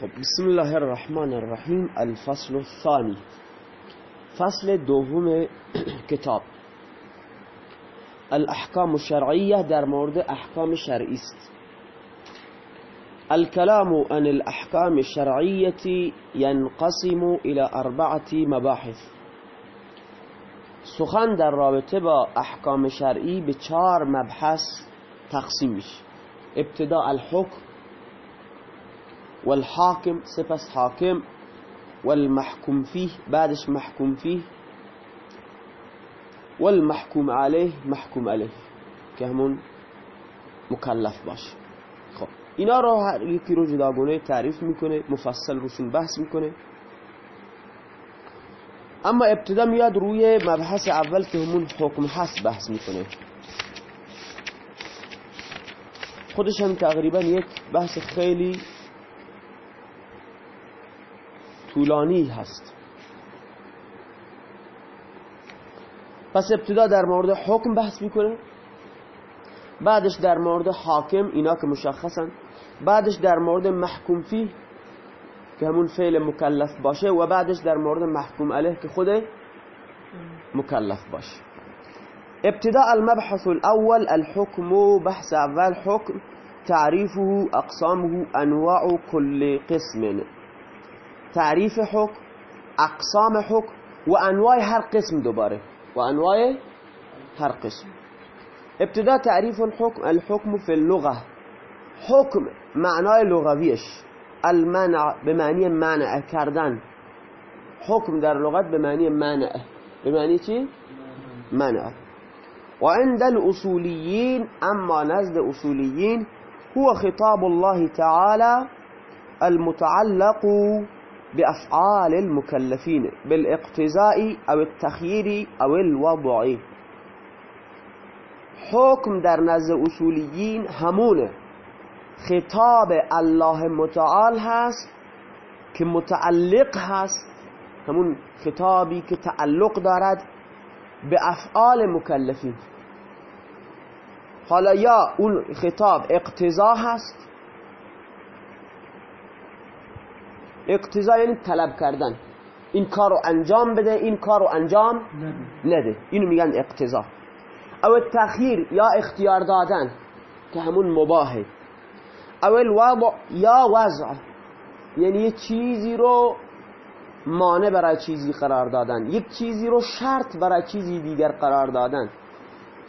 خب بسم الله الرحمن الرحیم الفصل الثانی فصل دوم کتاب الاحکام الشرعیه در مورد احکام شرعی است. الكلام عن الاحکام الشرعیه ينقسم إلى أربعة مباحث. سخن در رابطه با أحکام شرعی به چهار مبحث تقسیم میشه. ابتداء الحکم والحاكم سپس حاکم والمحكوم فيه بعدش محكوم فيه والمحكوم عليه محكوم عليه که همون مکلف باشه. خب اینا رو هر یکی رو جداگونه تعریف می‌کنه مفصل روشون بحث می‌کنه. اما ابتدا میاد روی مبحث اول که همون حکم هست بحث می‌کنه. خودش هم تقریبا یک بحث خیلی طولانی هست. پس ابتدا در مورد حکم بحث می‌کنه. بعدش در مورد حاکم اینا که مشخصن. بعدش در مورد محکوم فی که همون فعل مکلف باشه و بعدش در مورد محکوم علیه که خود مکلف باشه. ابتداء المبحث الاول الحكم بحث اول حكم تعريفه اقسامه انواع كل قسم. تعریف حکم اقسام حکم و انواع هر قسم دوباره. و انواع هر قسم. ابتدا تعریف الحکم الحکم فی اللغة. حکم معنای لغویش. المنع به معنی منع کردن. حکم در لغت به معنی منع. به معنی چی؟ منع. و عند الاصولیین اما نزد اصولیین هو خطاب الله تعالى المتعلق بأفعال المكلفين بالاقتزاء أو التخيير أو الوضع. حکم در نزد اصولیین همونه. خطاب الله متعال هست که متعلق هست. همون خطابی که تعلق دارد به افعال مکلفین. حالا یا اون خطاب اقتضا هست اقتضا یعنی طلب کردن. این کار رو انجام بده این کار رو انجام نده. اینو میگن اقتضا. او تخییر یا اختیار دادن که همون مباهه. او الوضع یا وضع. یعنی یه چیزی رو مانع برای چیزی قرار دادن. یک چیزی رو شرط برای چیزی دیگر قرار دادن.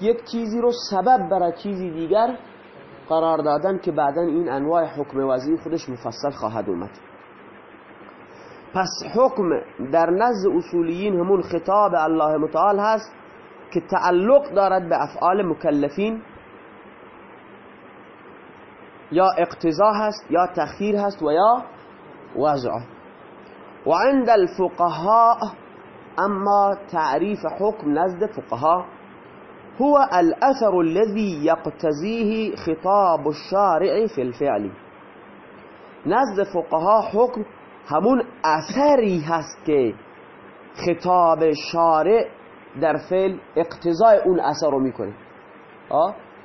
یک چیزی رو سبب برای چیزی دیگر قرار دادن که بعدا این انواع حکم وضعی خودش مفصل خواهد اومد. پس حکم در نزد اصولیین همون خطاب الله متعال هست که تعلق دارد به افعال مکلفین. یا اقتضا هست یا تخییر هست و یا وضع. و عند الفقهاء اما تعریف حکم نزد فقهاء هو الأثر الذي يقتزيه خطاب الشارع في الفعل. نزد فقها حکم همون اثری هست که خطاب شارع در فعل اقتضای اون اثر رو می‌کنه.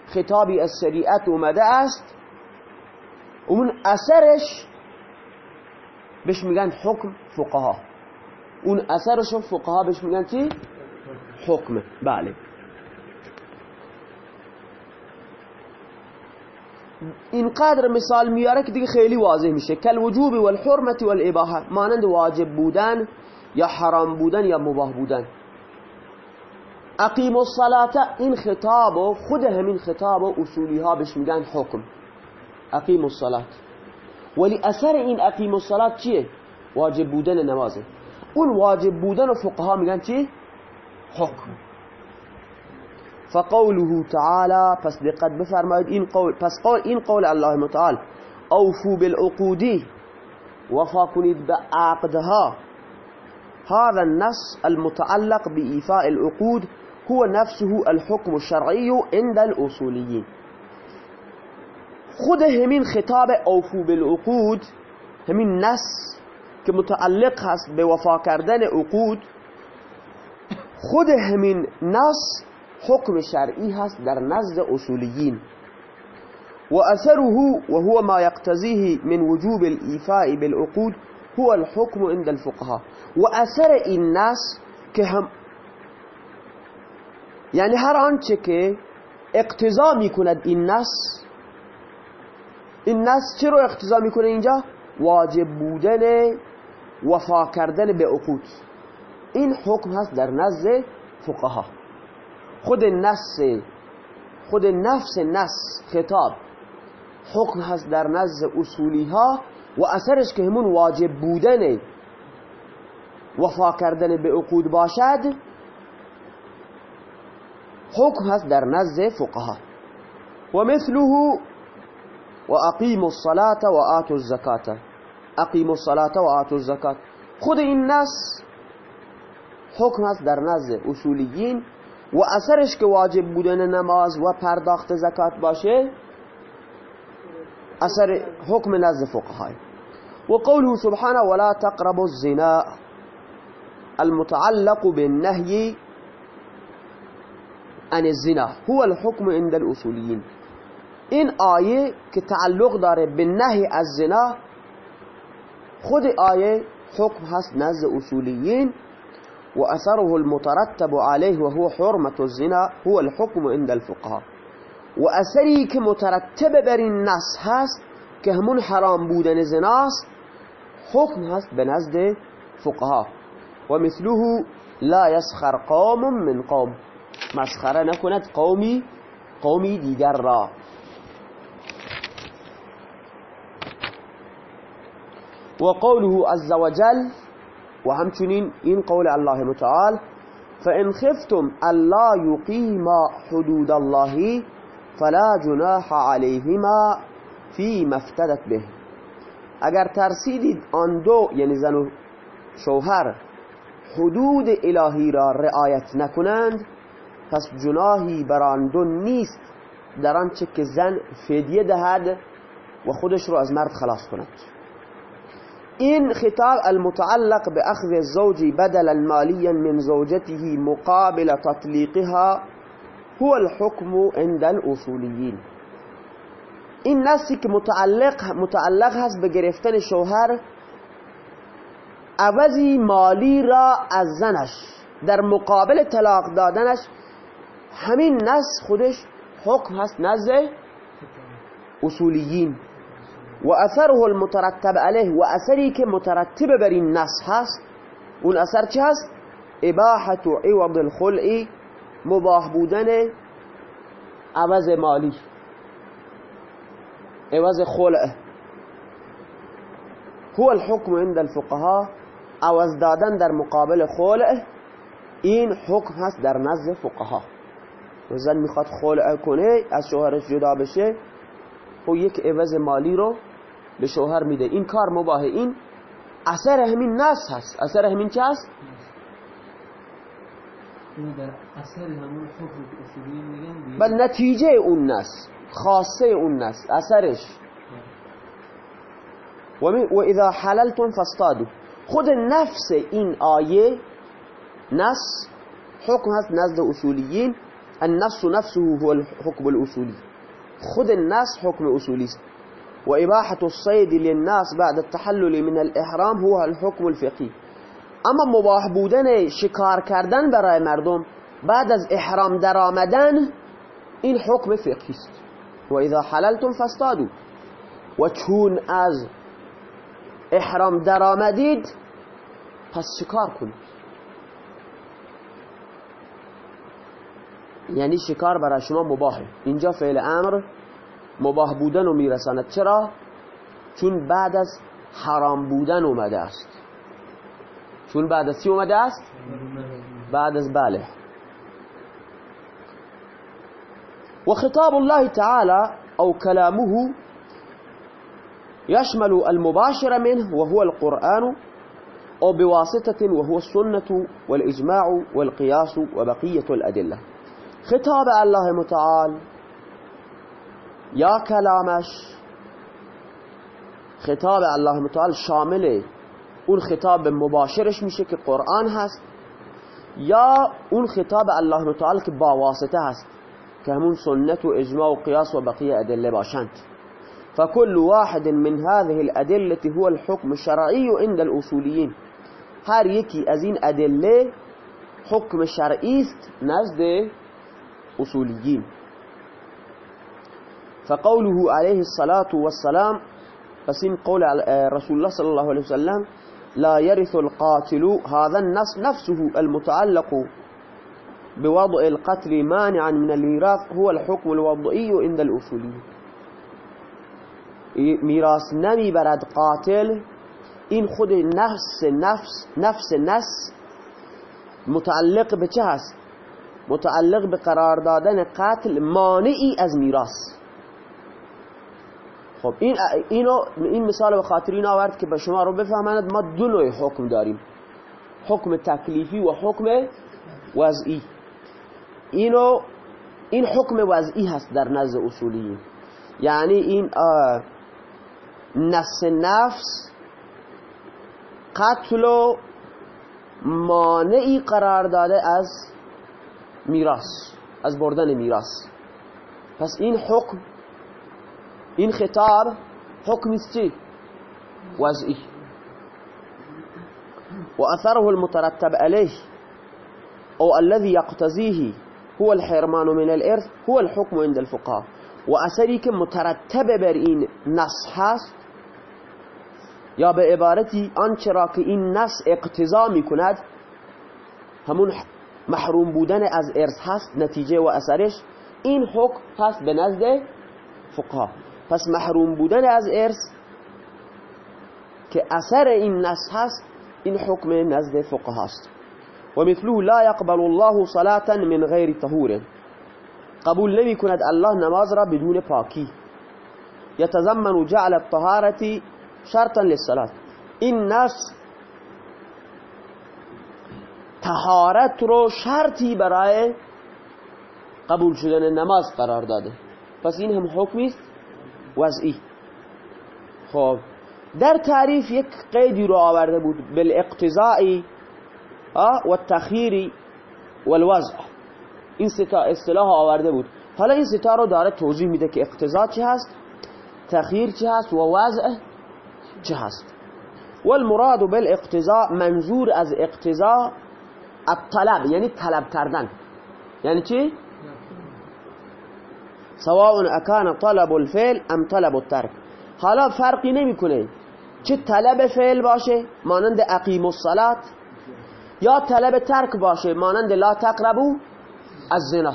خطابی از شریعت اومده است. اون اثرش بهش میگن حکم فقها. اون اثرش فقها بهش میگن چی؟ حکم بله. اینقدر مثال میاره که دیگه خیلی واضح میشه. کل وجوب و الحرمت و الاباحه مانند واجب بودن یا حرام بودن یا مباح بودن. اقیم الصلاة. این خطاب و خود همین خطاب و اصولی ها بهش میگن حکم. اقیم الصلاة. ولی اثر این اقیم الصلاة چیه؟ واجب بودن نمازه. اون واجب بودن و فقها میگن چی؟ حکم. فقوله تعالى پس دقت بفرمایید این قول پس قول این قول الله متعال اوفو بالعقود وفا کنید به عقدها هذا النص المتعلق بإيفاء العقود هو نفسه الحكم الشرعي عند الأصوليين خود همین خطاب اوفو بالعقود همین نص که متعلق هست به وفا کردن عقود خود همین نص حکم شرعی هست در نزد اصولیین وأثره وهو ما يقتزيه من وجوب الإيفاء بالعقود هو الحكم عند الفقهاء. وأثر الناس كهم يعني هر آنچه که اقتضا میکند این ناس این چی رو اقتضا میکنه اینجا؟ واجب بودن وفا کردن به عقود این حکم هست در نزد فقها. خود نفس خود نفس نص خطاب. حکم هست در نزد اصولی ها و اثرش که همون واجب بودن وفا کردن به عقود باشد حکم هست در نزد فقها. و مثله و اقیم الصلاة و آتوا الزکاة. اقیم الصلاة و آتوا الزکاة. خود این نص حکم هست در نزد اصولیین و اثرش که واجب بودن نماز و پرداخت زکات باشه اثر حکم نزد فقهای. و قوله سبحانه ولا تقربوا الزنا المتعلق بالنهي عن الزنا هو الحكم عند الاصوليين این آیه که تعلق داره به نهی از زنا خود آیه حکم هست نزد اصولیین و اثره المترتب عليه وهو حرمة الزنا هو الحكم عند الفقهاء. و اثری که مترتب بر نص هست حرام بودن زناست حکم هست به نزد فقها و مثله لا يسخر قوم من قوم. مسخرة نکند قومی قومی دیگر را. و قوله عز وجل و همچنین این قول الله متعال فإن خفتم ألا يقيم حدود الله فلا جناح عليهما فيما افتدت به. اگر ترسیدید آن دو یعنی زن و شوهر حدود الهی را رعایت نکنند پس جناهی بر آن دو نیست در آنچه که زن فدیه دهد و خودش رو از مرد خلاص کند. این خطاب المتعلق بأخذ الزوج بدلا ماليا من زوجته مقابل تطليقها هو الحكم عند الأصوليين. این نسی که متعلق, متعلق هست به گرفتن شوهر عوضی مالی را از زنش در مقابل طلاق دادنش همین نس خودش حکم هست نزد اصولیین و اثره المترتب علیه و اثری که مترتب بر این نص هست اون اثر چه هست؟ اباحت عوض الخلعی مباح بودن عوض مالی. عوض خلع. هو الحكم عند الفقهاء عوض دادن در مقابل خلع. این حکم هست در نزد فقها زن می‌خواد خلع کنه از شوهرش جدا بشه و یک عوض مالی رو به شوهر میده. این کار مباهه این اثر همین نص هست. اثر همین چه هست؟ بل نتیجه اون نص خاصه اون نص اثرش. و اذا حللتم فاصطادوا. خود نفس این آیه نص حکم هست نزد اصولیین. النفس نفسه هو الحكم الاصولی. خود الناس حکم اصولی است. وإباحة الصيد للناس بعد التحلل من الإحرام هو الحكم الفقهي. أما مباح بودن شکار کردن برای مردم بعد از إحرام درآمدن این حکم فقهی است. و اذا حللتم فاصطادوا. و چون از إحرام درآمدید پس شکار کنید. یعنی شکار برای شما مباحه. اینجا فعل أمر مباح بودن رو میرساند چرا؟ چون بعد از حرام بودن اومده است چون بعد از چی اومده است؟ بعد از بله و خطاب الله تعالى أو كلامه يشمل المباشر منه وهو القرآن أو بواسطة وهو السنة والإجماع والقياس وبقية الأدلة خطاب الله متعال یا کلامش خطاب الله متعال شامل اون خطاب مباشرش میشه که قرآن هست یا اون خطاب الله متعال که با واسطه هست که همون سنت و اجماع و قیاس و بقیه ادله باشند. فكل واحد من هذه الأدلة هو الحكم الشرعي عند الأصوليين هر از این ادله حکم شرعی است نزد اصولیین فقوله عليه الصلاة والسلام این قول رسول الله صلى الله عليه وسلم لا يرث القاتل هذا النص نفسه المتعلق بوضع القتل مانعا من الميراث هو الحكم الوضعي عند الأصوليين میراث نمیبرد قاتل این خود نفس نفس نفس نس متعلق به متعلق به قرار دادن قتل مانعی از میراث. خب این اینو این مثال به خاطر این آورد که به شما رو بفهمند ما دو نوع حکم داریم. حکم تکلیفی و حکم وضعی. اینو این حکم وضعی هست در نزد اصولی. یعنی این نفس نفس قتل و مانعی قرار داده از میراث از بردن میراث. پس این حکم این خطاب حکم چی؟ وضعی. وأثره المترتب عليه أو الذي يقتضيه هو الحرمان من الإرث هو الحكم عند الفقهاء وأثري كمترتب بر این نص هست یا به عبارتی آنچه را که این نص اقتضا می کند همون محروم بودن از ارث هست نتیجه و اثرش این حکم هست به نزد فقها. پس محروم بودن از ارث که اثر این نص هست این حکم نزد فقها است. و مثله لا يقبل الله صلاة من غیر طهور. قبول نمی کند الله نماز را بدون پاکی. يتزمن جعل الطهارة شرطا للصلاة. این نص تهارت رو شرطی برای قبول شدن نماز قرار داده. پس این هم حکمی است وضعی. خب. در تعریف یک قیدی رو آورده بود بالاقتضائی و التخیری والوضع این ستا اصطلاح آورده بود. حالا این ستا رو داره توضیح میده که اقتضا چی هست تخییر چی هست و وضع چه هست. والمراد بالاقتضاء منظور از اقتضاء الطلب یعنی طلب کردن. یعنی چی؟ سواء اکان طلب الفعل ام طلب الترک حالا فرقی نمی‌کنه چه طلب فعل باشه مانند اقیم الصلاة یا طلب ترک باشه مانند لا تقربو از زنا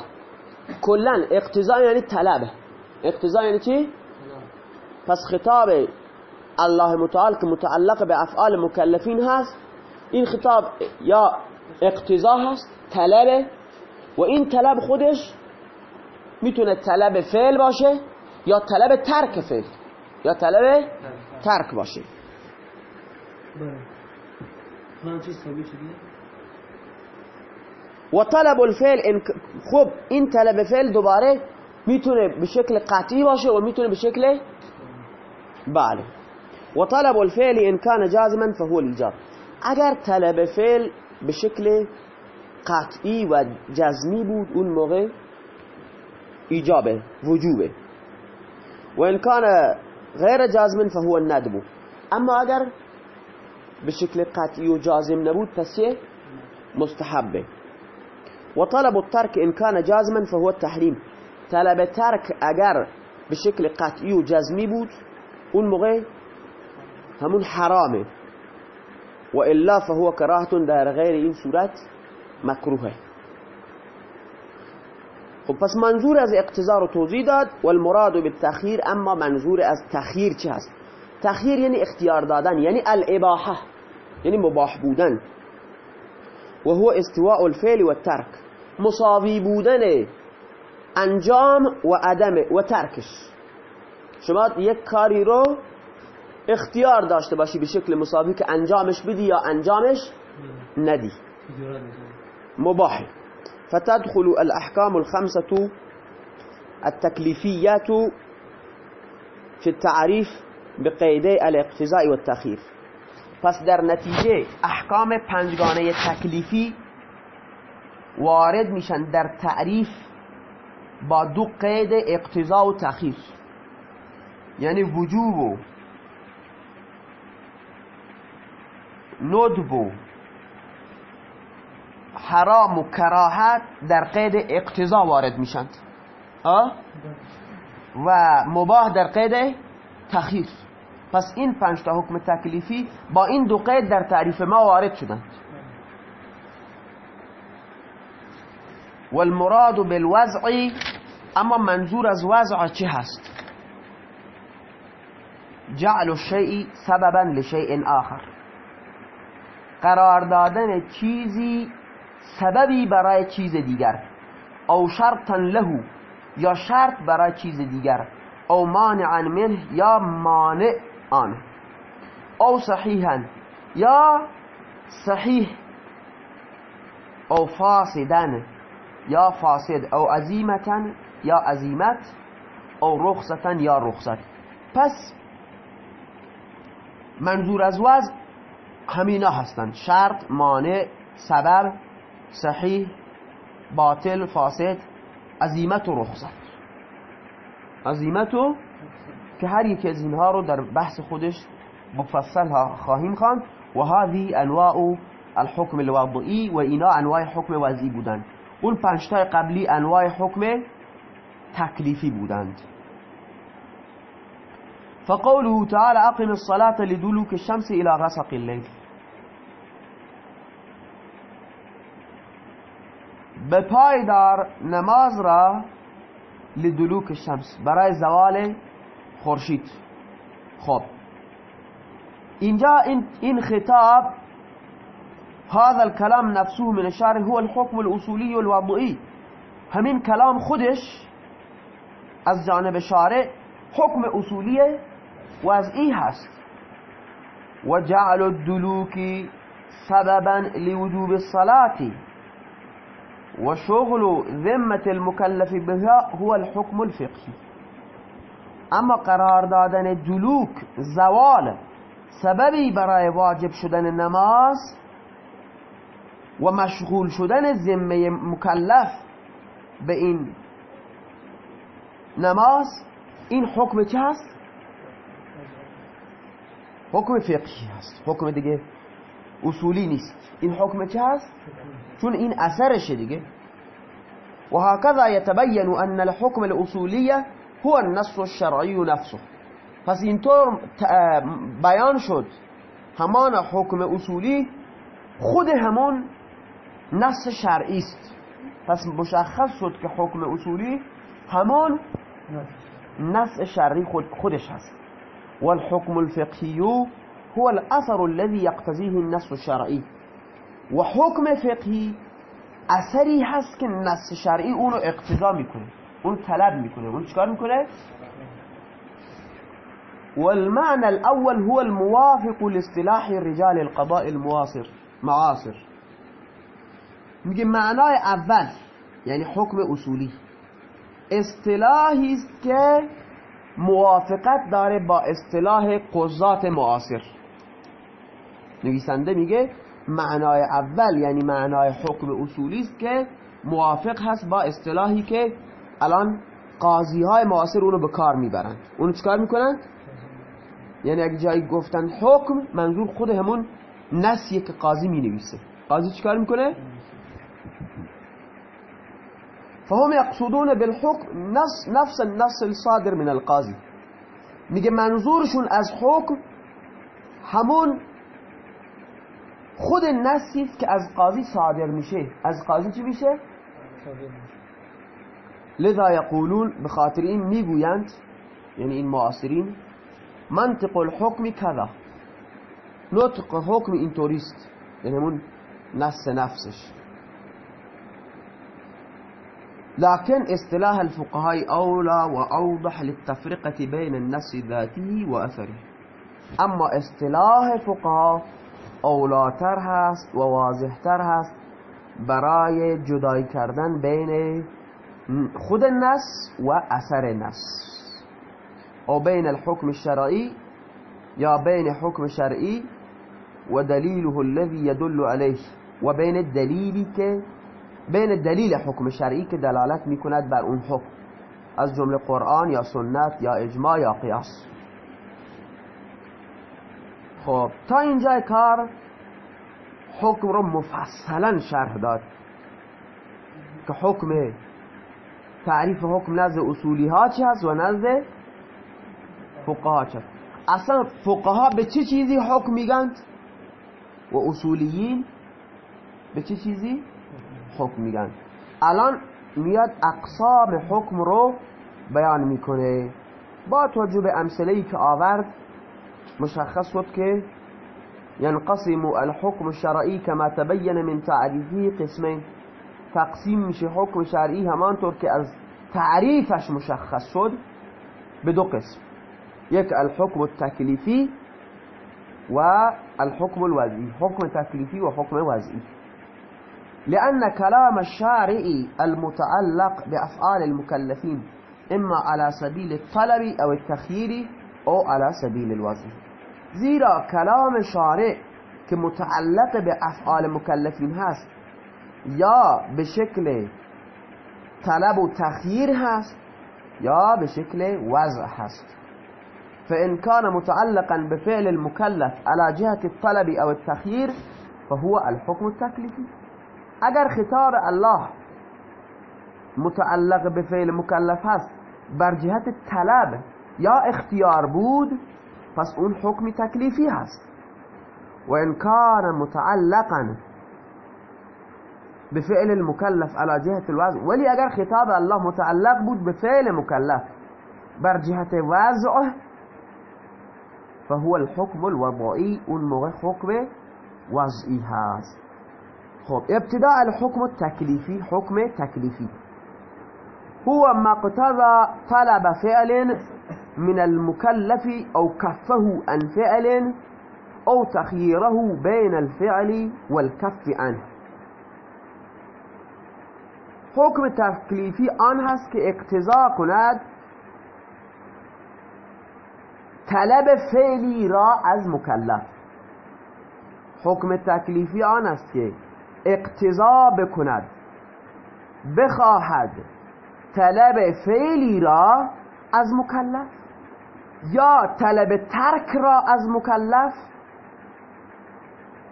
کلا اقتضا یعنی طلب. اقتضا یعنی چی؟ پس خطاب الله متعال که متعلق به افعال مکلفین هست این خطاب یا اقتضا هست طلبه و این طلب خودش می‌تونه طلب فعل باشه یا طلب ترک فعل؟ یا طلب ترک باشه. و طلب الفعل خب این طلب فعل دوباره می‌تونه به شکل قطعی باشه و می‌تونه به شکل بله. و طلب الفعل ان كان جازما فهو الجار. اگر طلب فعل به شکل قطعی و جزمی بود اون موقع إيجابه وجوبه. وإن كان غير جازم فهو الندب. أما أجر بشكل قطعي وجازم نبود فسيه مستحبه. وطلب الترك إن كان جازما فهو التحريم طلب الترك أجر بشكل قطعي وجازمي بود اون موقع همون حرامه. وإلا فهو كراهة در غير این صورت مكروهه خب پس منظور از اقتضا رو توضیح داد و المراد بالتخییر اما منظور از تخییر چه هست؟ تخییر یعنی اختیار دادن یعنی الاباحه یعنی مباح بودن. و هو استواء الفعل و ترک مساوی بودن انجام و عدم و ترکش. شما یک کاری رو اختیار داشته باشی به شکل مساوی که انجامش بدی یا انجامش ندی. مباح. فتدخل الأحكام الخمسة التكليفيات في التعريف بقيدي الاقتضاء والتخير پس در نتیجه احکام پنجگانه تکلیفی وارد میشن در تعریف با دو قید اقتضا و تخیر یعنی وجوب و ندب و حرام و کراهت در قید اقتضا وارد میشند. و مباه در قید تخیر پس این پنج تا حکم تکلیفی با این دو قید در تعریف ما وارد شدند. والمراد بالوضع اما منظور از وضع چه هست؟ جعل الشيء سببا لشيء آخر. قرار دادن چیزی سببی برای چیز دیگر. او شرطا له یا شرط برای چیز دیگر. او مانعا منه یا مانع آن او صحیحا یا صحیح. او فاسدا یا فاسد. او عزیمتا یا عزیمت او رخصتا یا رخصت. پس منظور از وضع همینا هستند. شرط مانع سبب صحیح باطل فاسد عزیمت و رخصت عزیمت و که هر یک از اینها رو در بحث خودش مفصل خواهیم خواند و هذه انواع الحكم الوضعی و اینا انواع حکم وضعی بودند. اون پنجتای قبلی انواع حکم تکلیفی بودند. فقوله تعالى أقم الصلاة لدلوك الشمس إلى غسق الليل. به پای دار نماز را لدلوک الشمس برای زوال خورشید. خب. اینجا این, خطاب هذا الكلام نفسه من الشارع هو الحكم الأصولي الوضعي. همین کلام خودش از جانب شارع حکم اصولی وضعی هست. و جعل الدلوك سببا لوجوب الصلاة. وشغل ذمة المكلف بها هو الحكم الفقهي اما قرار دادن دلوک زوال سببی برای واجب شدن نماز و مشغول شدن ذمه مکلف به این نماز این حکم چه هست؟ حکم فقهی هست حکم دیگه اصولی نیست. این حکم چه هست؟ چون این اثرشه دیگه. و هكذا يتبين ان الحكم الاصوليه هو النص الشرعي نفسه. پس اینطور بیان شد. همان حکم اصولی خود همون نص شرعی است. پس مشخص شد که حکم اصولی همان نص شرعی خود خودش هست. والحكم الفقهي هو الأثر الذي يقتضيه النص الشرعي. وحكم فقهي اثری هست که نص شرعی اونو اقتضا میکنه أون طلب میکنه أون چکار میکنه والمعنى الأول هو الموافق لاصطلاح رجال القضاء المعاصر معاصر. میگه معنای أول یعنی حکم اصولی اصطلاحی است که موافقت داره با اصطلاح قضات معاصر. نویسنده میگه معنای اول یعنی معنای حکم اصولی است که موافق هست با اصطلاحی که الان قاضی های معاصر اونو به کار می‌برند اونو چکار می‌کنند؟ یعنی اگه جایی گفتن حکم منظور خود همون نسیه که قاضی می نویسه قاضی چکار می‌کنه؟ فهم يقصدون بالحكم نفس, نفس النص الصادر من القاضي میگه منظورشون از حکم همون خود است که از قاضی صادر میشه. از قاضی چی میشه؟ لذا یقولون به خاطر این می‌گویند یعنی این معاصرین منطق الحکم کذا. نطق حکم اینطوریست یعنی همون نص نفسش. لكن اصطلاح الفقهاء أولى وأوضح للتفرقة بين النص ذاته وأثره اما اصطلاح فقها اولاتر هست و واضحتر هست برای جدای کردن بین خود نص و اثر نص او بین الحکم الشرعی یا بین حکم شرعی و دلیله الذي يدل عليه و بین دلیلی که بین دلیل حکم شرعی که دلالت می‌کند بر اون حکم از جمله قرآن یا سنت یا اجماع یا قیاس. خب تا اینجا کار حکم رو مفصلا شرح داد که حکم تعریف حکم نزد اصولی ها چی هست و نزد فقها چی اصلا فقها به چه چیزی حکم میگند و اصولیین به چه چیزی حکم میگن؟ الان میاد اقسام حکم رو بیان می‌کنه. با توجه به امثله که آورد مشخص که ينقسم الحكم الشرعي كما تبين من تعريفه قسمين. تقسیم میشه حکم شرعی همانطور که از تعریفش مشخص شد به دو قسم. یک الحکم التکلیفی و الحكم حكم تكليفي وحكم وضعي لأن كلام الشارع المتعلق بأفعال المكلفين إما على سبيل الطلب أو التخيير أو على سبيل الوضع زیرا کلام شارع که متعلق به افعال مکلفین هست یا به شکل طلب و تخییر هست یا به شکل وضع هست. فإن كان متعلقا بفعل المكلف على جهة الطلب أو التخيير فهو الحكم التكليفي اگر خطاب الله متعلق بفعل مكلف هست بر جهت طلب یا اختیار بود پس اون حکم تکلیفی هست. و ان کان متعلقا بفعل المكلف على جهة الوضع ولی اگر خطاب الله متعلق بود بفعل مكلف بر جهت وضعه فهو الحكم الوضعي اون موقع حکم وضعی هست. خب ابتداء الحكم التكليفي حكم تكليفي هو ما اقتضى طلب فعل من المكلف أو كفه عن فعل أو تخييره بين الفعل والكف عنه. حکم تکلیفی آن هست که اقتضا کند طلب فعلی را از مکلف. حکم تکلیفی آن است که اقتضا بکند بخواهد طلب فعلی را از مکلف. یا طلب ترک را از مکلف؟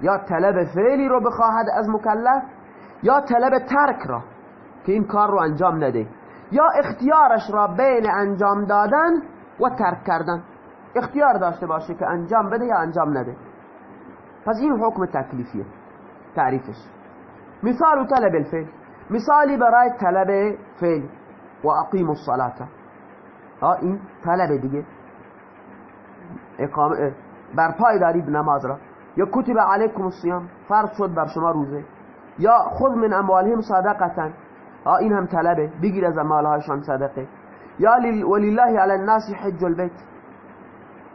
یا طلب فعلی رو بخواهد از مکلف؟ یا طلب ترک را که این کار رو انجام نده؟ یا اختیارش را بین انجام دادن و ترک کردن؟ اختیار داشته باشه که انجام بده یا انجام نده. پس این حکم تکلیفیه تعریفش. مثال طلب الفعل. مثالی برای طلب فعل. و اقیم الصلاة. این طلب دیگه. اقامه برپای دارید نماز را. یا کتب علیکم الصیام فرض شد بر شما روزه. یا خود من اموالهم صدقتا. این هم طلبه. بگیر از اموالهایشان صدقه. یا ولله علی الناس حج البیت.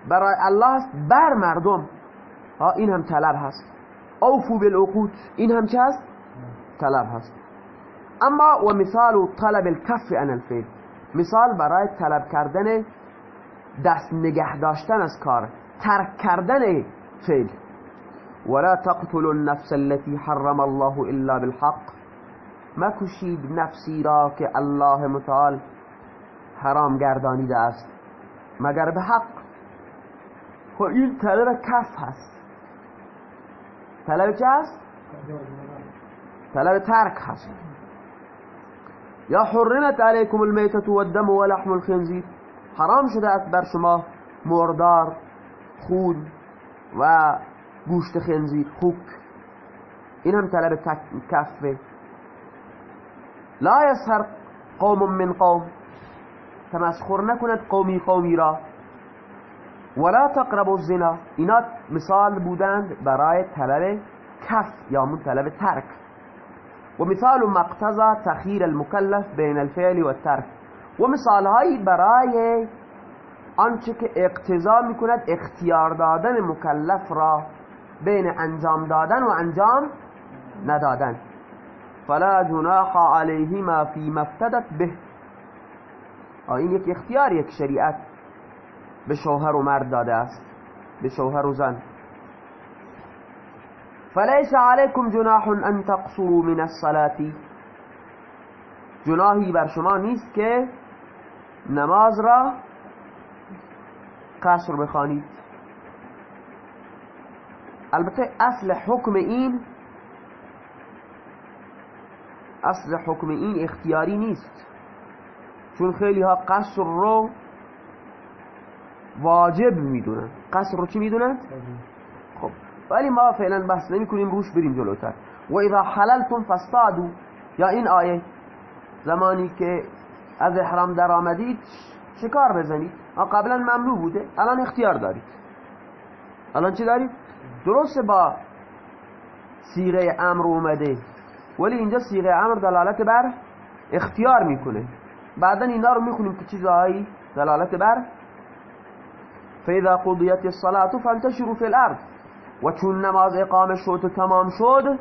برای الله بر مردم. این هم طلب هست. اوفو بالعقود. این هم چه هست؟ طلب هست. اما و مثال طلب الكف عن الفعل مثال برای طلب کردن دست نگه داشتن از کار ترک کردن فعل ولا تقتلوا النفس التي حرم الله إلا بالحق. مکشید نفسی را که الله متعال حرام گردانیده است. مگر به حق؟ خب این طلب کف هست. طلب چه هست؟ طلب ترک هست. یا حرمت علیکم المیتت و الدم و لحم الخنزیر. حرام شده است بر شما. مردار خون و گوشت خنزیر خوک. این هم طلب کفه لا یسهر قوم من قوم. تمسخر نکند قومی قومی را. ولا تقربوا الزنا. اینا مثال بودند برای طلب کف یا من طلب ترک. و مثال مقتضى تخییر المکلف بین الفعل و الترک. و مثال هایی برای آنچه که اقتضا می‌کند اختیار دادن مکلف را بین انجام دادن و انجام ندادن. فلا جناح علیهما فی مفتدت به. این یک اختیار یک شریعت به شوهر و مرد داده است به شوهر و زن. فلیس علیکم جناح ان تقصروا من الصلاة. جناهی بر شما نیست که نماز را قصر بخوانید. البته اصل حکم این اصل حکم این اختیاری نیست. چون خیلی ها قصر رو واجب می‌دونن. قصر رو چی می‌دونن؟ خب. ولی ما فعلا بحث نمی کنیم روش بریم جلوتر. و اذا حللتم فاستادو یا این آیه زمانی که از احرام در آمدید شکار بزنید؟ قبلا ممنوع بوده الان اختیار دارید. الان چی دارید؟ درست با سیغه امر اومده ولی اینجا سیغه امر دلالت بر اختیار می‌کنه. بعدا اینا رو می‌خونیم که چیزهایی؟ دلالت بر فاذا قضیت الصلاة فانتشروا في الارض و چون نماز اقامه شد و تمام شد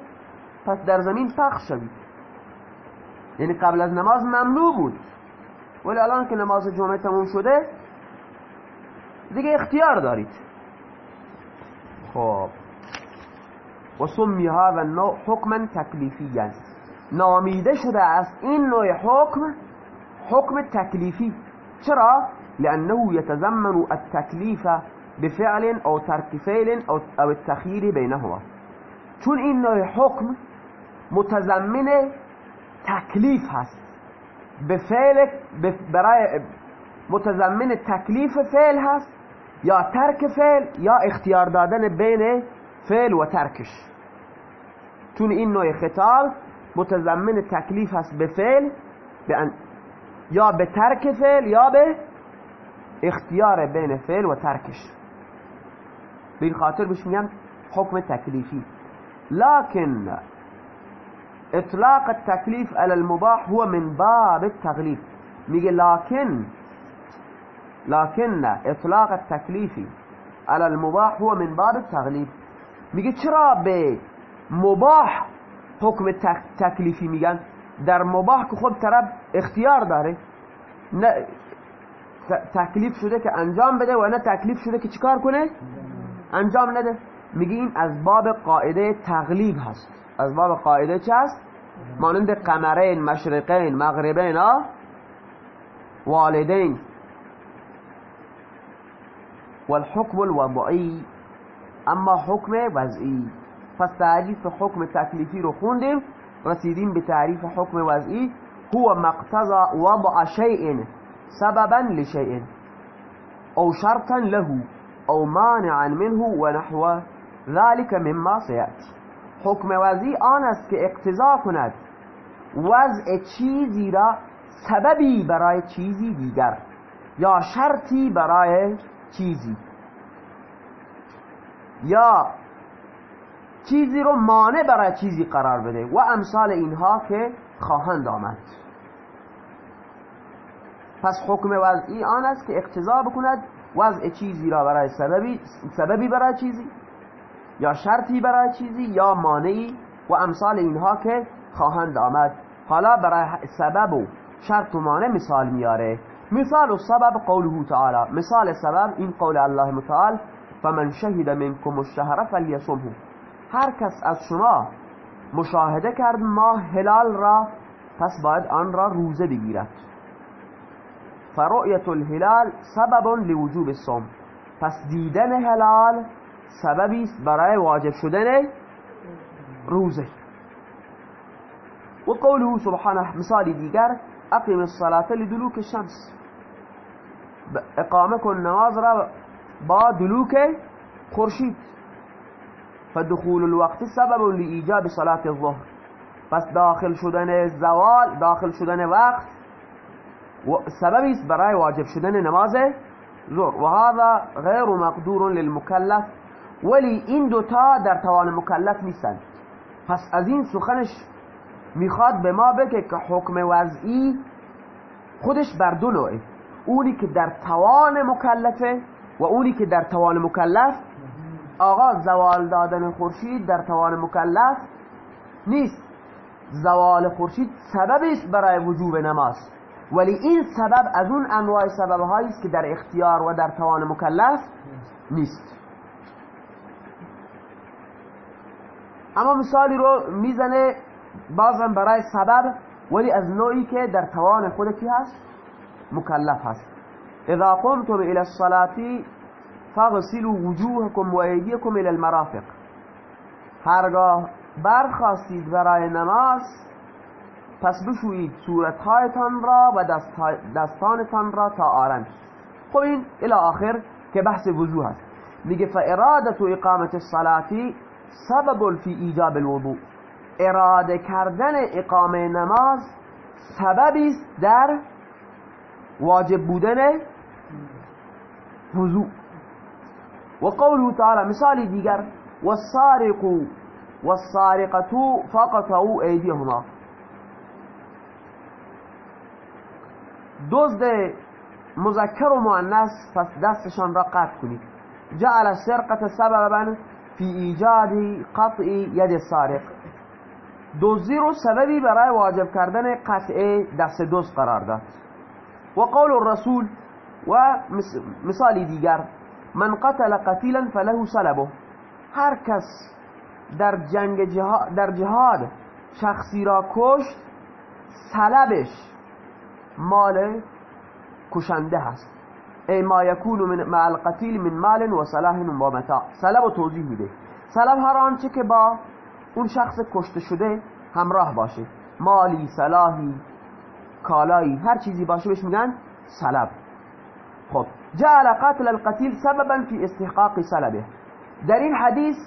پس در زمین پخش شدید یعنی قبل از نماز ممنوع بود. ولی الان که نماز جمعه تموم شده دیگه اختیار دارید. خب. و سمی هذا النوع حکما تکلیفی نامیده شده است این نوع حکم حکم تکلیفی. چرا؟ لأنه يتزمن التكليف بفعل أو ترك فعل أو, التخيير بينهما. چون این نوع حکم متضمن تکلیف هست. به فعل برای متضمن تکلیف فعل هست یا ترک فعل یا اختیار دادن بین فعل و ترکش. چون این نوع خطاب متضمن تکلیف هست به فعل یا به ترک فعل یا به اختیار بین فعل و ترکش. به خاطر بهش میگن حکم تکلیفی. لكن اطلاق التکلیف على المباح هو من باب التغلیب میگه لكن لكن اطلاق التکلیفی على المباح هو من باب التغلیب میگه چرا به مباح حکم تکلیفی میگن؟ در مباح که خود طرف اختیار داره. نه تکلیف شده که انجام بده و نه تکلیف شده که چیکار کنه؟ انجام نده. میگه این از باب قاعده تغلیب هست. از باب قاعدة چه هست مانند قمرین مشرقین مغربین والدین. والحکم الوضعی. اما حکم وضعی. پس تعریف حکم تکلیفی رو خوندیم رسیدیم به تعریف حکم وضعی. هو مقتضى وضع شيء سببا لشيء أو شرطا له أو مانعا منه ونحو ذلك مما سيأتي حکم وضعی آن است که اقتضا کند. وضع چیزی را سببی برای چیزی دیگر یا شرطی برای چیزی. یا چیزی رو مانع برای چیزی قرار بده و امثال اینها که خواهند آمد. پس حکم وضعی آن است که اقتضا بکند وضع چیزی را برای سببی, سببی برای چیزی. یا شرطی برای چیزی یا مانعی و امثال اینها که خواهند آمد. حالا برای سبب و شرط و مانع مثال میاره. مثال و سبب قوله تعالی. مثال سبب این قول الله متعال فمن شهد منكم الشهر فلیصمه. هر کس از شما مشاهده کرد ما هلال را پس باید آن را روزه بگیرد. فرؤیت الهلال سبب لوجوب الصوم. پس دیدن هلال سببی است برای واجب شدن روزه. و قوله سبحانه مثال دیگر اقیم الصلاة لدلوک الشمس. اقامة کن نماز را با دلوک خورشید. فدخول الوقت سبب لإيجاب صلاة الظهر. پس داخل شدن زوال داخل شدن وقت سببی است برای واجب شدن نماز ظهر. و هذا غیر مقدور للمکلف. ولی این دوتا در توان مکلف نیستند پس از این سخنش می‌خواد به ما بگه که حکم وضعی خودش بر دو نوعه. اونی که در توان مکلفه و اونی که در توان مکلف. آقا زوال دادن خورشید در توان مکلف نیست. زوال خورشید سببی است برای وجوب نماز ولی این سبب از اون انواع سبب است که در اختیار و در توان مکلف نیست. اما مثالی رو می‌زنه بازم برای سبب ولی از نوعی که در توان خود کی هست؟ مکلف هست. اذا قمتم الى الصلاة فاغسلوا وجوهكم و ایدیکم الى المرافق. هرگاه برخواستید برای نماز پس بشویید صورتهایتان را و دستانتان را تا آرنج خب این الى آخر که بحث وضوح هست میگه فارادت اقامت الصلاة سبب فی ایجاب الوضوء. اراده کردن اقامه نماز سببی است در واجب بودن وضوء. و قوله تعالی مثالی دیگر والسارق والسارقة فقطعوا ایدیهما. دزد مذکر و مؤنث پس دستشان را قطع کنید. جعل سرقت سببا فی ایجاد قطع ید سارق. دزدی رو سببی برای واجب کردن قطع دست دوست قرار داد. و قول الرسول و مثالی دیگر من قتل قتیلا فله سلبه. هر کس در جنگ جهاد در جهاد شخصی را کشت سلبش مال کشنده هست. ای ما یکون من مع القتیل من مال و صلاح و متاع سلب و توضیح میده. سلب هر آنچه که با اون شخص کشته شده همراه باشه. مالی صلاحی کالایی هر چیزی باشه بهش میگن سلب خب جعل قتل القتیل سببا فی استحقاق سلبه در این حدیث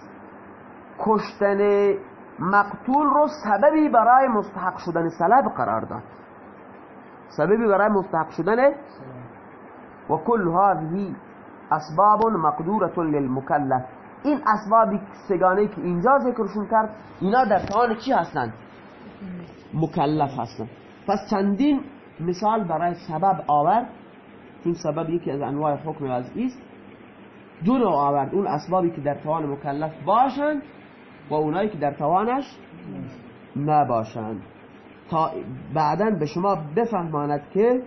کشتن مقتول رو سببی برای مستحق شدن سلب قرار داد. سببی برای مستحق شدن و کل هذه اسباب مقدورة للمکلف این اسبابی سگانه که اینجا ذکرشون کرد اینا در توان چی هستند؟ مکلف هستند. پس چندین مثال برای سبب آورد. چون سبب یکی از انواع حکم وضعی است. دو نوع آورد. اون اسبابی که در توان مکلف باشند و اونایی که در توانش نباشند. تا بعدا به شما بفهماند که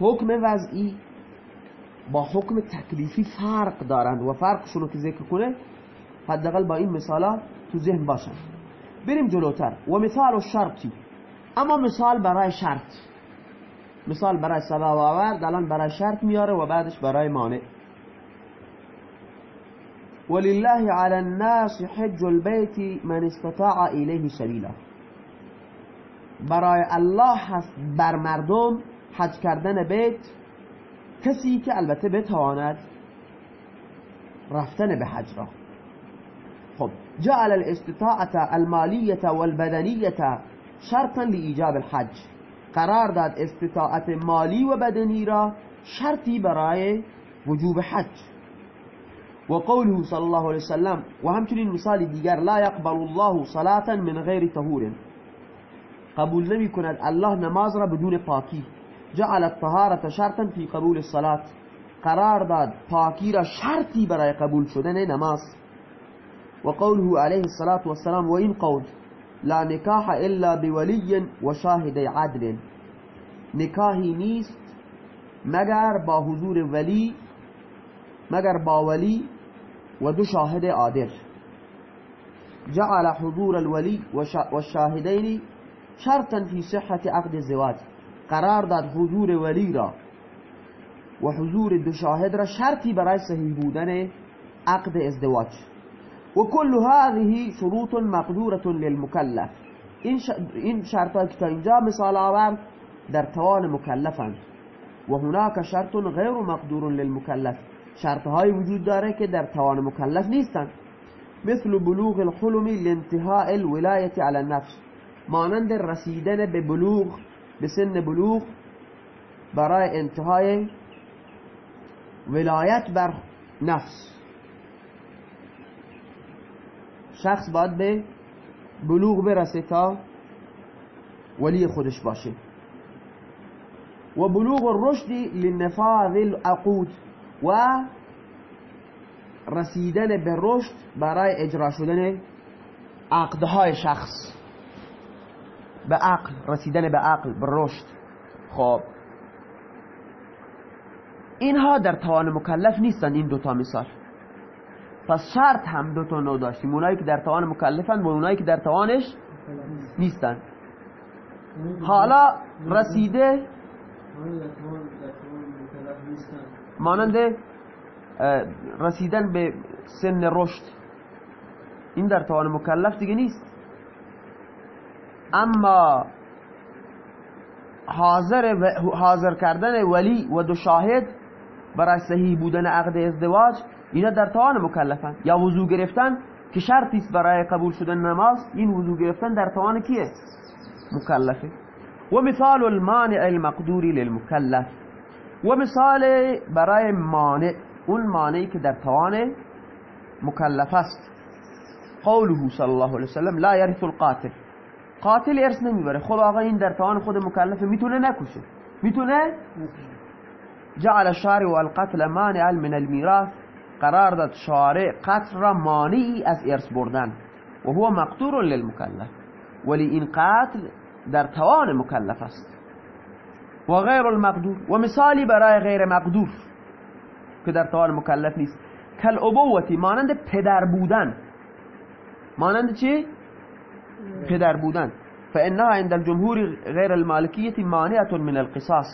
حکم وضعی با حکم تکلیفی فرق دارند و فرقشون رو که ذکر کنه حداقل با این مثالا تو ذهن باشن بریم جلوتر. و مثال و شرطی اما مثال برای شرط. مثال برای سبب آورد الان برای شرط میاره و بعدش برای مانع. ولله على الناس حج البيت من استطاع الیه سبیلا برای الله هست بر مردم حج کردن بیت کسی که البته بتواند رفتن به حج را. خب جعل الاستطاعة المالية والبدنية شرطا لإيجاب الحج. قرار داد استطاعت مالی و بدنی را شرطی برای وجوب حج. و قوله صلی الله علیه وسلم و همچنین مثال دیگر لا يقبل الله صلاة من غیر طهور. قبول نمی کند الله نماز را بدون پاکی. جعل الطهارة شرطا في قبول الصلاة. قرار داد پاکی شرطی برای قبول شدن نماز. و قوله عليه الصلاة والسلام و این قول لا نکاح إلا بولی و شاهد عدل. نکاحی نیست مگر با حضور ولی مگر با ولی و دو شاهد عادل. جعل حضور الولي والشاهدين شرطا في صحة عقد الزواج. قرار داد حضور ولی را و حضور دو شاهد را شرطی برای صحیح بودن عقد ازدواج. و کل هذه شروط مقدورة للمکلف. این شرطا که تا اینجا مثال آورد در توان مکلفند و هناك شرط غیر مقدور للمکلف. شرطهای وجود داره که در توان مکلف نیستند مثل بلوغ الحلم لانتهاء الولایة على النفس. مانند رسیدن به بلوغ به سن بلوغ برای انتهای ولایت بر نفس. شخص باید به بلوغ برسه تا ولی خودش باشه. و بلوغ الرشد لنفاذ العقود و رسیدن به رشد برای اجرا شدن عقدهای شخص. به عقل رسیدن به عقل به رشد. خب. اینها در توان مکلف نیستن این دوتا مثال. پس شرط هم دوتا نو داشتیم. اونایی که در توان مکلفن و اونایی که در توانش نیستن. حالا رسیده مانند رسیدن به سن رشد. این در توان مکلف دیگه نیست. اما حاضر, حاضر کردن ولی و دو شاهد برای صحیح بودن عقد ازدواج اینا در توان مکلفن. یا وضو گرفتن که شرطی است برای قبول شدن نماز این وضو گرفتن در توان کیه؟ مکلفه. و مثال المانع المقدوری للمکلف. و مثال برای مانع اون مانعی که در توان مکلف است. قوله صلی الله علیه وسلم لا یرث القاتل. قاتل ارث نمی‌بره. خب آقا این در توان خود مکلفه می‌تونه نکشه. می‌تونه؟ جعل الشارع القتل مانعا من الميراث. قرار داد شارع قتل را مانعی از ارث بردن. و هو مقدور للمکلف. ولی این قتل در توان مکلف است. و غیر المقدور. و مثالی برای غیر مقدور که در توان مکلف نیست. کل ابوتی مانند پدر بودن. مانند چی؟ پدر بودن. فانها عند الجمهور غیر المالکیه مانعه من القصاص.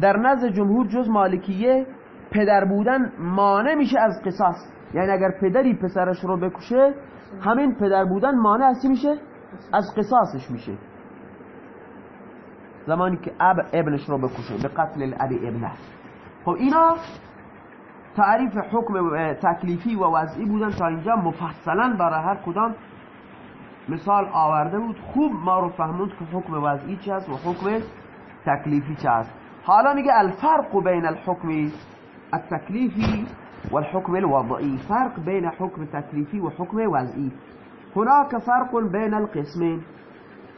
در نزد جمهور جز مالکیه پدر بودن مانع میشه از قصاص. یعنی اگر پدری پسرش رو بکشه همین پدر بودن مانع از میشه؟ از قصاصش میشه. زمانی که اب ابنش رو بکشه به قتل الاب ابنه. خب اینا تعریف حکم تکلیفی و وضعی بودن تا اینجا مفصلا برای هر کدام مثال آورده بود خوب ما رو فهموند که حکم وضعی چه است و حکم تکلیفی چه است حالا میگه الفرق بین الحكم التكليفي والحكم الوضعي فرق بين حكم تكليفي وحكم وضعي هناك فرق بين القسمين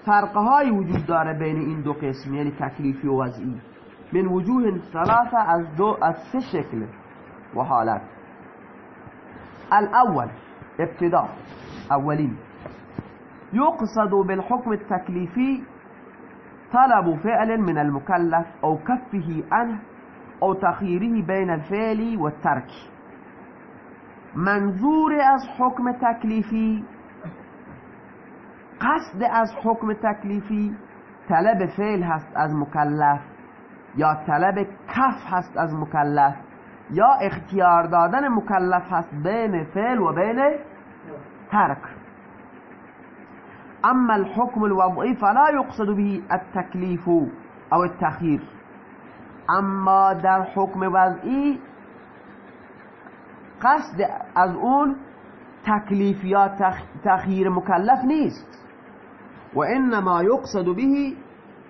فرقهایی وجود داره بین این دو قسم یعنی تکلیفی و وضعی. من وجوه ثلاثه از دو از سه شکل و حالت. الاول ابتداء اولین. يقصد بالحكم التكليفي طلب فعل من المكلف أو كفه عنه أو تخييره بين الفعل والترك. منظور از حکم تکلیفی قصد از حکم تکلیفی طلب فعل هست از مکلف یا طلب کف هست از مکلف یا اختیار دادن مکلف هست بین فعل و بین ترک. أما الحكم الوضعي فلا يقصد به التكليف أو التخيير أما در حکم وضعی قصد از اون تکلیف یا تخییر مکلف نیست. و انما یقصد به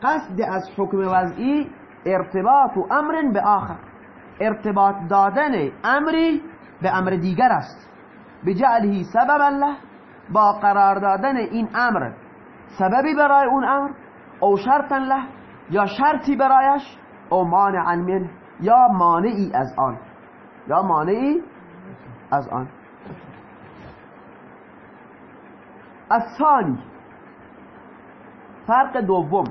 قصد از حکم وضعی ارتباط أمر به آخر. ارتباط دادن امری به أمر دیگر است. بجعله سببا له با قرار دادن این امر. سببی برای اون امر؟ او شرطا له یا شرطی برایش؟ او مانعا من یا مانعی از آن؟ یا مانعی از آن. الثانی فرق دوم.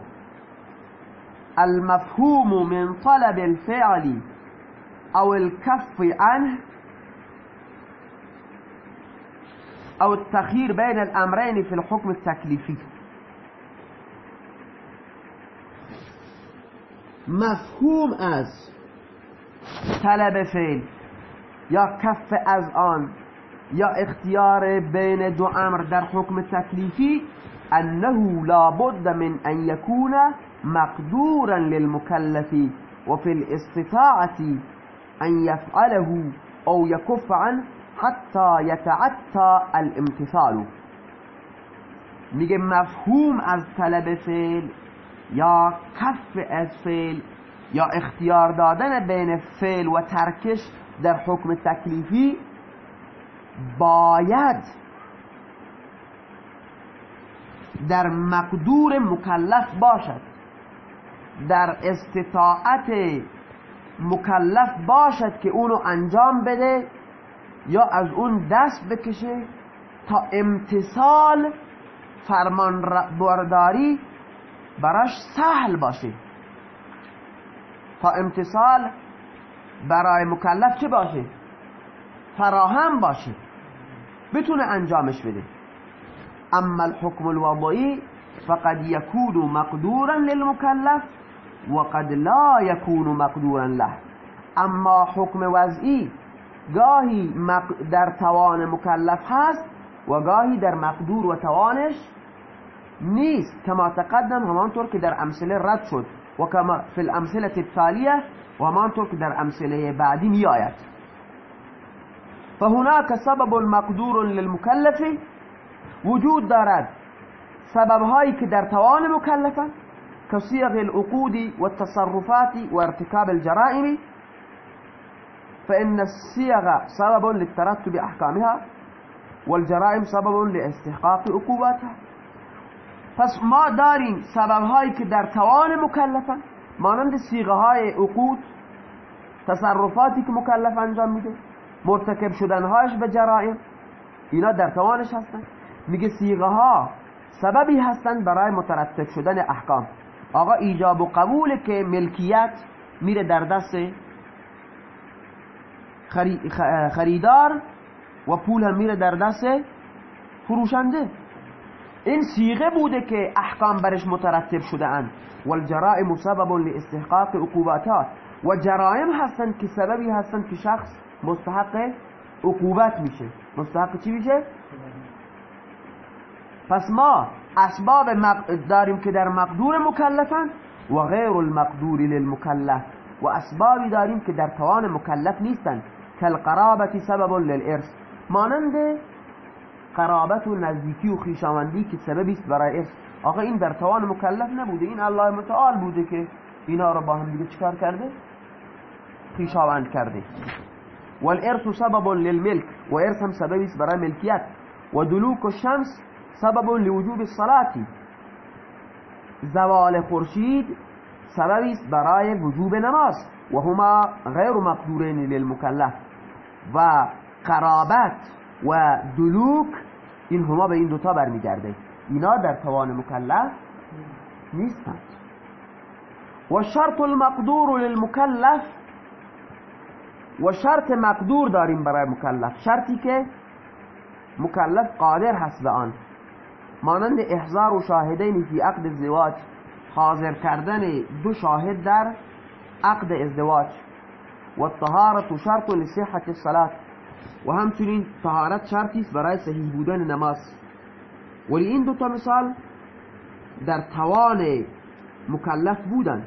المفهوم من طلب الفعل او الكف عنه أو التخيير بين الأمرين في الحكم التكليفي. مفهوم از. طلب فعل. یا کف از آن. یا اختیار بین دو أمر در حکم تکلیفی. انه لابد من ان يكون مقدورا للمكلف وفي الاستطاعة ان يفعله أو يكف عنه حتی یتعطا الامتثال. میگه مفهوم از طلب فعل یا کف از فعل یا اختیار دادن بین فعل و ترکش در حکم تکلیفی باید در مقدور مکلف باشد. در استطاعت مکلف باشد که اونو انجام بده. یا از اون دست بکشه تا امتصال فرمان برداری براش سهل باشه. تا امتصال برای مکلف چه باشه؟ فراهم باشه. بتونه انجامش بده. اما الحكم الوضعي فقد يكون مقدورا للمكلف وقد لا يكون مقدورا له. اما حکم وضعی گاهی در توان مکلف هست و گاهی در مقدور و توانش نیست. کما تقدم همانطور که در امثله رد شد و کما فی الامثله التالیه و همانطور که در امثله بعدی می آید فهناك سبب مقدور للمكلف وجود دارد. سبب هایی که در توان مکلفه كصيغ العقود والتصرفات وارتكاب الجرائم فإن الصيغ سبب للترتب أحكامها والجرائم سبب لاستحقاق عقوباتها. پس ما داریم سبب هایی که در توان مکلفن مانند سیغه های عقود تصرفاتی که مکلف انجام میده مرتکب شدنهاش به جرائم اینا در توانش هستن. میگه سیغه ها سببی هستن برای مترتب شدن احکام. آقا ایجاب و قبول که ملکیت میره در دست خریدار و پول هم میره در دست فروشنده. این سیغه بوده که احکام برش مترتب شده اند والجرائم سبب لاستحقاق عقوباتها و جرائم هستن که سببی هستن که شخص مستحق عقوبت میشه. مستحق چی میشه؟ پس ما اسباب داریم که در مقدور مکلفن و غیر المقدور للمکلف. و اسبابی داریم که در توان مکلف نیستن. کالقرابت سبب للإرث. مانند قرابت و نزدیکی و خیشاوندی که سببی است برای ارث. آقا این در توان مکلف نبوده. این الله متعال بوده که اینا رو با هم دیگه چکار کرده؟ خیشاوند کرده. والإرث سبب للملك و ارث هم سببی است برای ملکیت. و دلوک الشمس سبب لوجوب الصلاة. زوال خورشید سببی است برای وجوب نماز. و هما غیر مقدورین للمکلف. و قرابت و دلوک این هما به این دوتا برمیگرده. اینا در توان مکلف نیستند و شرط المقدور للمکلف و شرط مقدور داریم برای مکلف. شرطی که مکلف قادر هست به آن. مانند احضار و شاهدین فی عقد الزواج حاضر کردن دو شاهد در عقد ازدواج. و الطهارت شرط لصحت الصلاة. و همچنین طهارت شرطی است برای صحیح بودن نماز. ولی این دو تا مثال در توان مکلف بودن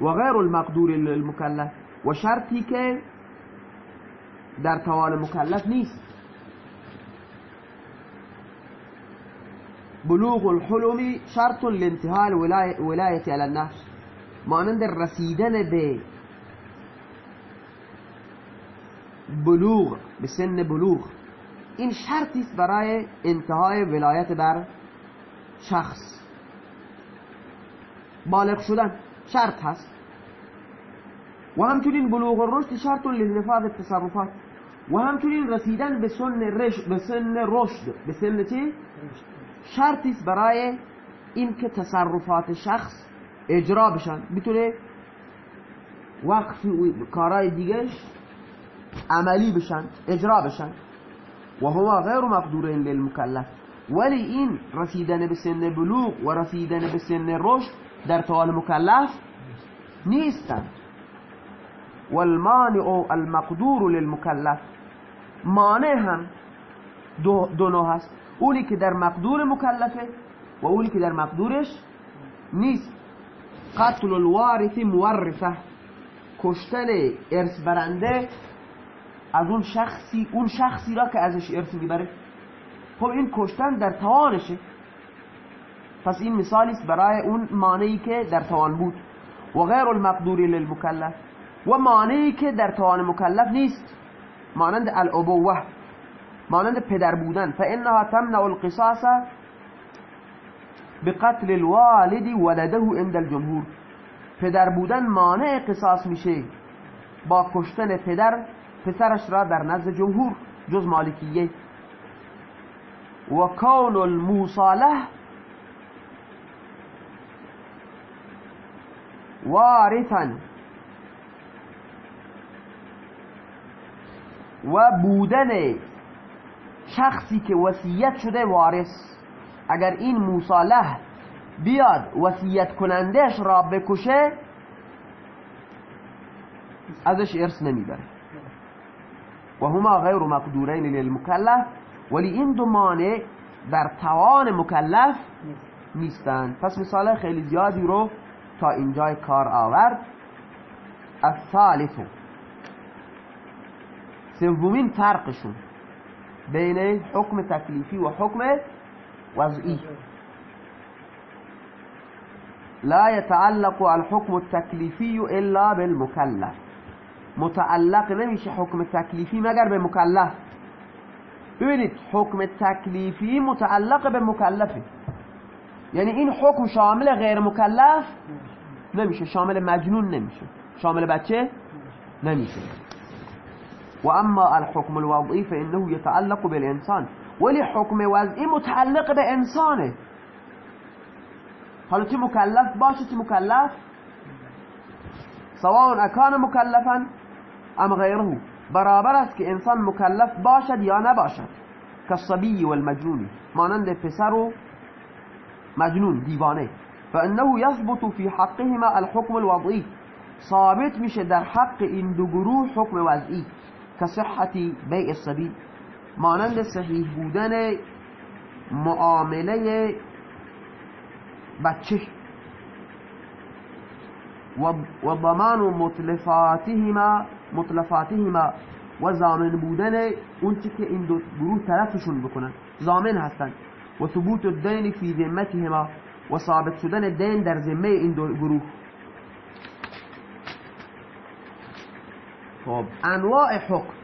و غیر المقدور للمکلف. و شرطی که در توان مکلف نیست. بلوغ الحلم شرط لانتهاء الولاية على النفس. مانند رسیدن به بلوغ به سن بلوغ. این شرطی است برای انتهای ولایت بر شخص. بالغ شدن شرط هست. و همچنین بلوغ الرشد شرط لنفاذ التصرفات. و همچنین رسیدن به سن رشد به سن رشد. به سن چی؟ شرطی است برای اینکه تصرفات شخص اجرا بشن. بتونه وقف کارهای دیگهش عملی بشن اجرا بشن. و هما غیر مقدورین للمکلف. ولی این رسیدن به سن بلوغ و رسیدن به سن رشد در طوال مکلف نیستند. والمانع المقدور للمکلف. مانع هم دو, دو نوع هست. اونی که در مقدور مکلفه و اونی که در مقدورش نیست. قتل الوارث مورثه. کشتن ارث برنده از اون شخصی اون شخصی را که ازش ارث می‌بره. خب این کشتن در توانشه. پس این مثالی است برای اون مانعی که در توان بود. و غیر المقدور للمکلف. و مانعی که در توان مکلف نیست. مانند الابوه مانند پدر بودن. فانها تمنع القصاص بقتل الوالد ولده عند الجمهور. پدر بودن مانع قصاص میشه با کشتن پدر پسرش را در نزد جمهور جز مالکیه. و کون الموصاله وارثا و بودن شخصی که وصیت شده وارث اگر این موساله بیاد وصیت کنندش را بکشه ازش ارث نمی‌بره. و هما غیر مقدورین للمکلف ولی این دو مانع در توان مکلف نیستند. پس مثال خیلی زیادی رو تا اینجای کار آورد. الثالث. سومین فرقشون بین حکم تکلیفی و حکم وضعی. لا يتعلق الحكم التكليفي الا بالمكلف متعلق نمیشه حکم تکلیفی مگر به مکلف. ببینید حکم تکلیفی متعلق به مکلفه. یعنی این حکم شامل غیر مکلف نمیشه شامل مجنون نمیشه. شامل بچه نمیشه. و اما الحكم الوضعي فانه يتعلق بالانسان. ولی حکم وضعی متعلق به انسانه. حالا چه مکلف؟ باشه چه مکلف؟ سواء اکان مکلفا أم غیره برابر است که انسان مکلف باشد یا نباشد. کالصبی والمجنون مانند پسر و مجنون دیوانه. فإنه يثبت في حقهما الحكم الوضعي. ثابت میشه در حق این دو گروه حکم وضعی. کصحتی بیع الصبی مانند صحیح بودن معامله بچه. و ضمان مطلفاتهما مطلفاتهما و زامن بودن اون که این دو گروه طرفشون بکنن. زامن هستن. و ثبوت الدین فی ذمتهما و ثابت شدن دین در ذمه این دو گروه. خب. انواع حکم.